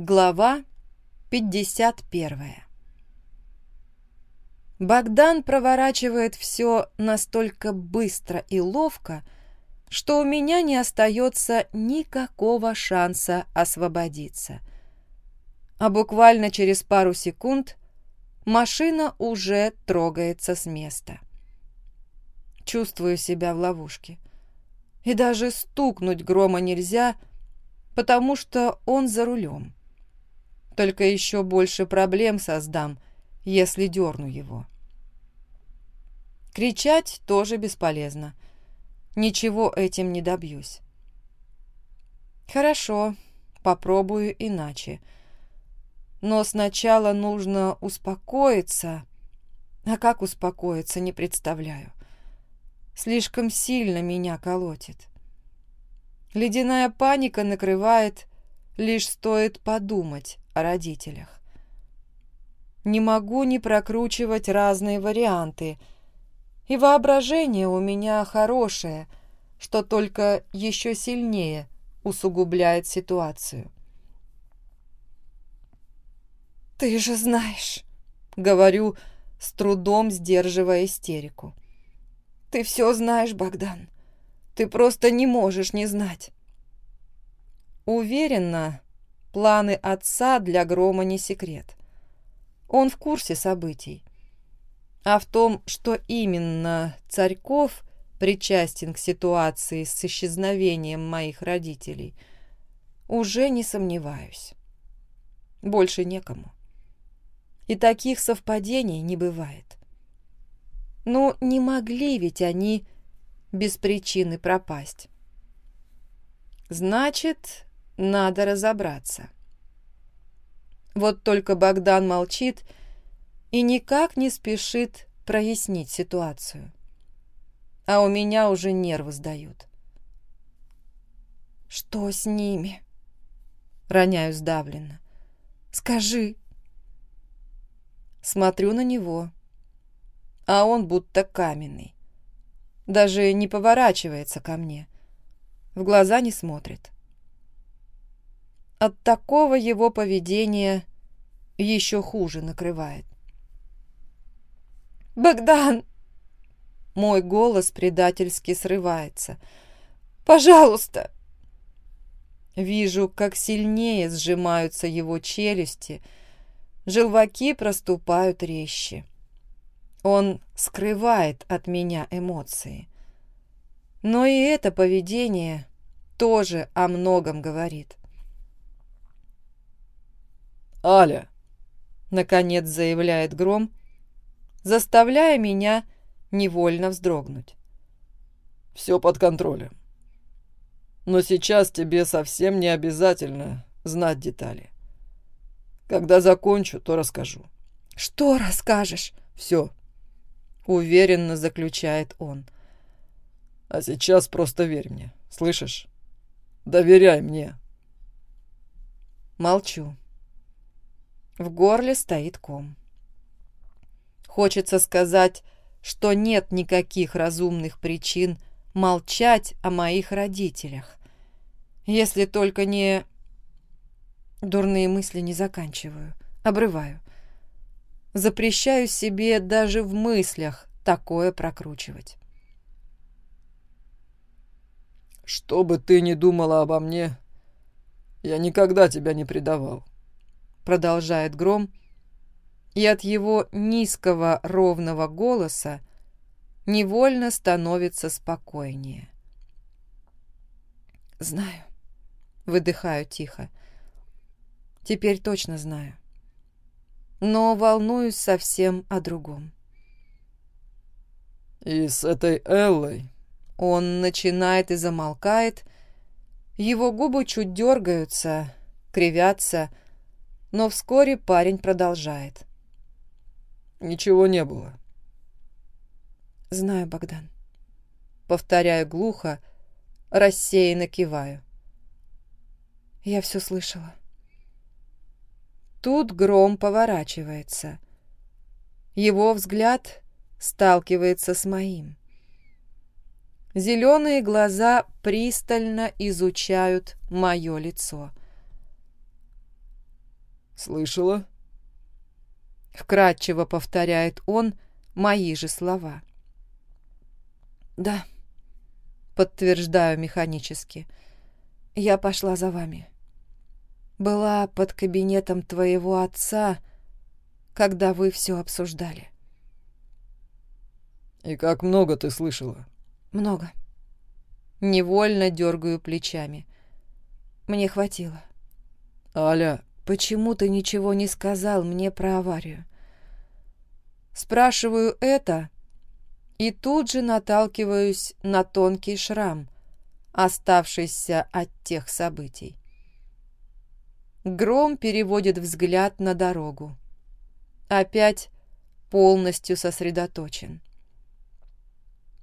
Глава 51 Богдан проворачивает все настолько быстро и ловко, что у меня не остается никакого шанса освободиться. А буквально через пару секунд машина уже трогается с места. Чувствую себя в ловушке. И даже стукнуть грома нельзя, потому что он за рулем. Только еще больше проблем создам, если дерну его. Кричать тоже бесполезно. Ничего этим не добьюсь. Хорошо, попробую иначе. Но сначала нужно успокоиться. А как успокоиться, не представляю. Слишком сильно меня колотит. Ледяная паника накрывает, лишь стоит подумать о родителях. Не могу не прокручивать разные варианты, и воображение у меня хорошее, что только еще сильнее усугубляет ситуацию. «Ты же знаешь», — говорю, с трудом сдерживая истерику. Ты все знаешь, Богдан. Ты просто не можешь не знать. Уверена, планы отца для Грома не секрет. Он в курсе событий. А в том, что именно Царьков причастен к ситуации с исчезновением моих родителей, уже не сомневаюсь. Больше некому. И таких совпадений не бывает. Ну, не могли ведь они без причины пропасть. Значит, надо разобраться. Вот только Богдан молчит и никак не спешит прояснить ситуацию. А у меня уже нервы сдают. «Что с ними?» Роняю сдавленно. «Скажи». Смотрю на него а он будто каменный. Даже не поворачивается ко мне. В глаза не смотрит. От такого его поведения еще хуже накрывает. «Богдан!» Мой голос предательски срывается. «Пожалуйста!» Вижу, как сильнее сжимаются его челюсти, желваки проступают резче. Он скрывает от меня эмоции. Но и это поведение тоже о многом говорит. «Аля!» — наконец заявляет Гром, заставляя меня невольно вздрогнуть. «Все под контролем. Но сейчас тебе совсем не обязательно знать детали. Когда закончу, то расскажу». «Что расскажешь?» «Все уверенно заключает он. А сейчас просто верь мне, слышишь? Доверяй мне. Молчу. В горле стоит ком. Хочется сказать, что нет никаких разумных причин молчать о моих родителях, если только не... Дурные мысли не заканчиваю, обрываю. Запрещаю себе даже в мыслях такое прокручивать. «Что бы ты ни думала обо мне, я никогда тебя не предавал», — продолжает Гром, и от его низкого ровного голоса невольно становится спокойнее. «Знаю», — выдыхаю тихо. «Теперь точно знаю но волнуюсь совсем о другом. «И с этой Эллой?» Он начинает и замолкает. Его губы чуть дергаются, кривятся, но вскоре парень продолжает. «Ничего не было». «Знаю, Богдан». Повторяю глухо, рассеянно киваю. Я все слышала. Тут гром поворачивается. Его взгляд сталкивается с моим. Зеленые глаза пристально изучают мое лицо. «Слышала?» Вкратчиво повторяет он мои же слова. «Да», — подтверждаю механически. «Я пошла за вами. Была под кабинетом твоего отца, когда вы все обсуждали». «И как много ты слышала?» «Много». Невольно дергаю плечами. Мне хватило. «Аля...» «Почему ты ничего не сказал мне про аварию?» Спрашиваю это и тут же наталкиваюсь на тонкий шрам, оставшийся от тех событий. Гром переводит взгляд на дорогу. Опять полностью сосредоточен.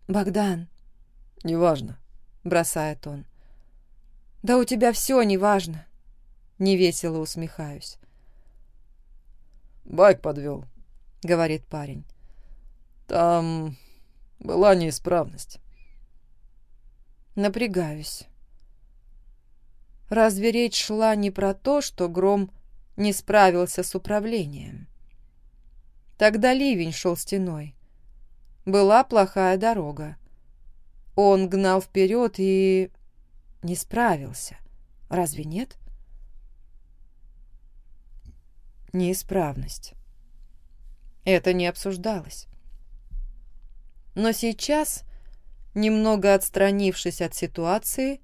«Богдан!» «Неважно», — бросает он. «Да у тебя все неважно!» Невесело усмехаюсь. «Байк подвел», — говорит парень. «Там была неисправность». Напрягаюсь. Разве речь шла не про то, что Гром не справился с управлением? Тогда ливень шел стеной. Была плохая дорога. Он гнал вперед и... не справился. Разве нет? Неисправность. Это не обсуждалось. Но сейчас, немного отстранившись от ситуации,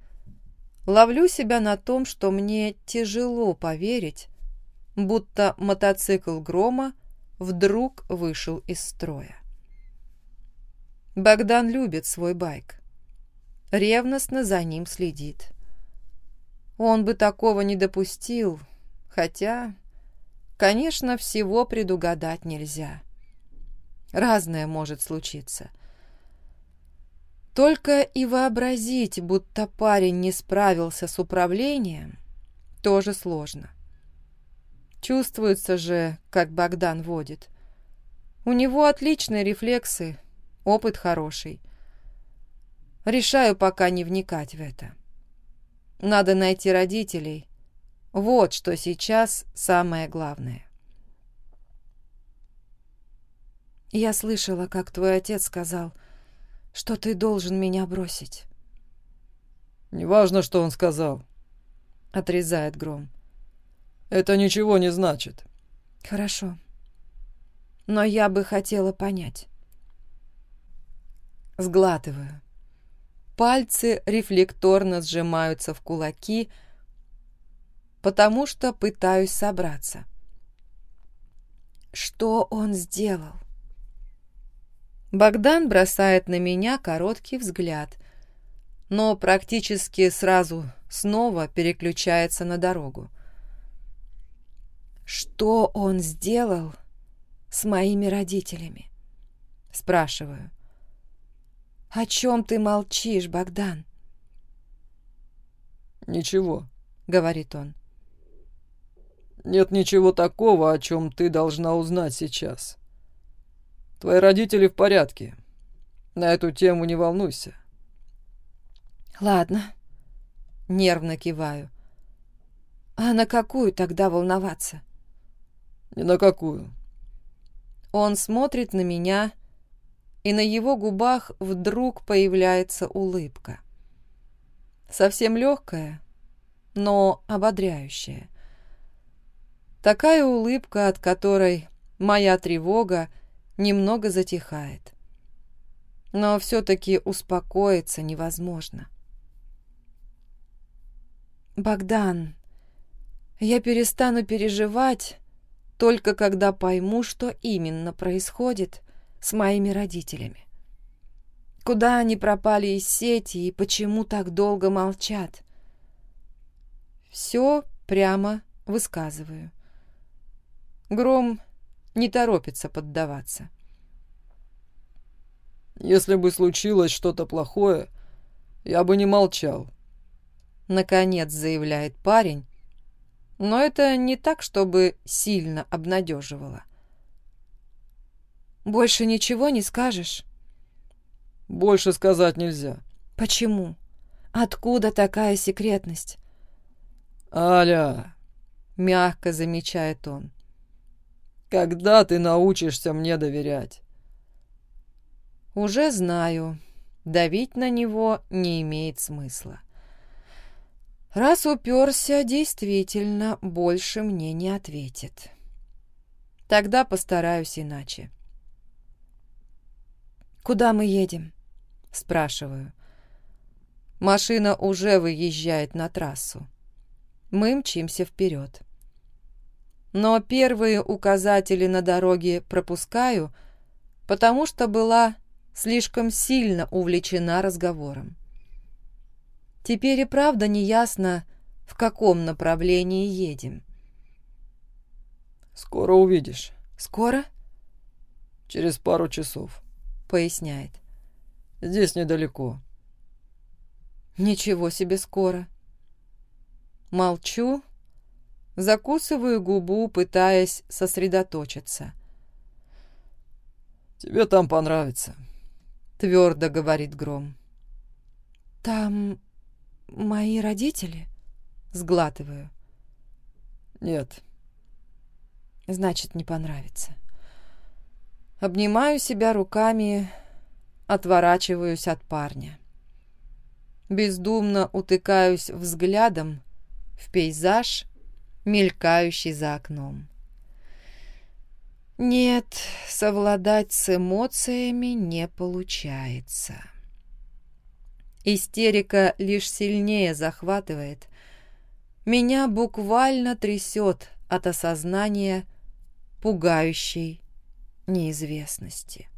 ловлю себя на том, что мне тяжело поверить, будто мотоцикл Грома вдруг вышел из строя. Богдан любит свой байк. Ревностно за ним следит. Он бы такого не допустил, хотя, конечно, всего предугадать нельзя. Разное может случиться. Только и вообразить, будто парень не справился с управлением, тоже сложно. Чувствуется же, как Богдан водит. У него отличные рефлексы, опыт хороший. Решаю пока не вникать в это. Надо найти родителей. Вот что сейчас самое главное. Я слышала, как твой отец сказал, что ты должен меня бросить. «Неважно, что он сказал», — отрезает Гром. «Это ничего не значит». «Хорошо. Но я бы хотела понять. Сглатываю. Пальцы рефлекторно сжимаются в кулаки, потому что пытаюсь собраться. Что он сделал? Богдан бросает на меня короткий взгляд, но практически сразу снова переключается на дорогу. «Что он сделал с моими родителями?» Спрашиваю. «О чем ты молчишь, Богдан?» «Ничего», — говорит он. «Нет ничего такого, о чем ты должна узнать сейчас. Твои родители в порядке. На эту тему не волнуйся». «Ладно», — нервно киваю. «А на какую тогда волноваться?» «Ни на какую». Он смотрит на меня, и на его губах вдруг появляется улыбка. Совсем легкая, но ободряющая. Такая улыбка, от которой моя тревога немного затихает. Но все-таки успокоиться невозможно. «Богдан, я перестану переживать, только когда пойму, что именно происходит с моими родителями. Куда они пропали из сети и почему так долго молчат? Все прямо высказываю. Гром не торопится поддаваться. «Если бы случилось что-то плохое, я бы не молчал», — наконец заявляет парень, но это не так, чтобы сильно обнадеживало. «Больше ничего не скажешь?» «Больше сказать нельзя». «Почему? Откуда такая секретность?» «Аля!» — мягко замечает он. «Когда ты научишься мне доверять?» «Уже знаю. Давить на него не имеет смысла. Раз уперся, действительно, больше мне не ответит. Тогда постараюсь иначе». «Куда мы едем?» — спрашиваю. Машина уже выезжает на трассу. Мы мчимся вперед. Но первые указатели на дороге пропускаю, потому что была слишком сильно увлечена разговором. Теперь и правда не ясно, в каком направлении едем. «Скоро увидишь». «Скоро?» «Через пару часов», — поясняет. «Здесь недалеко». Ничего себе скоро. Молчу, закусываю губу, пытаясь сосредоточиться. «Тебе там понравится», — твердо говорит Гром. «Там мои родители?» — сглатываю. «Нет». «Значит, не понравится». Обнимаю себя руками, отворачиваюсь от парня бездумно утыкаюсь взглядом в пейзаж, мелькающий за окном. Нет, совладать с эмоциями не получается. Истерика лишь сильнее захватывает. Меня буквально трясет от осознания пугающей неизвестности.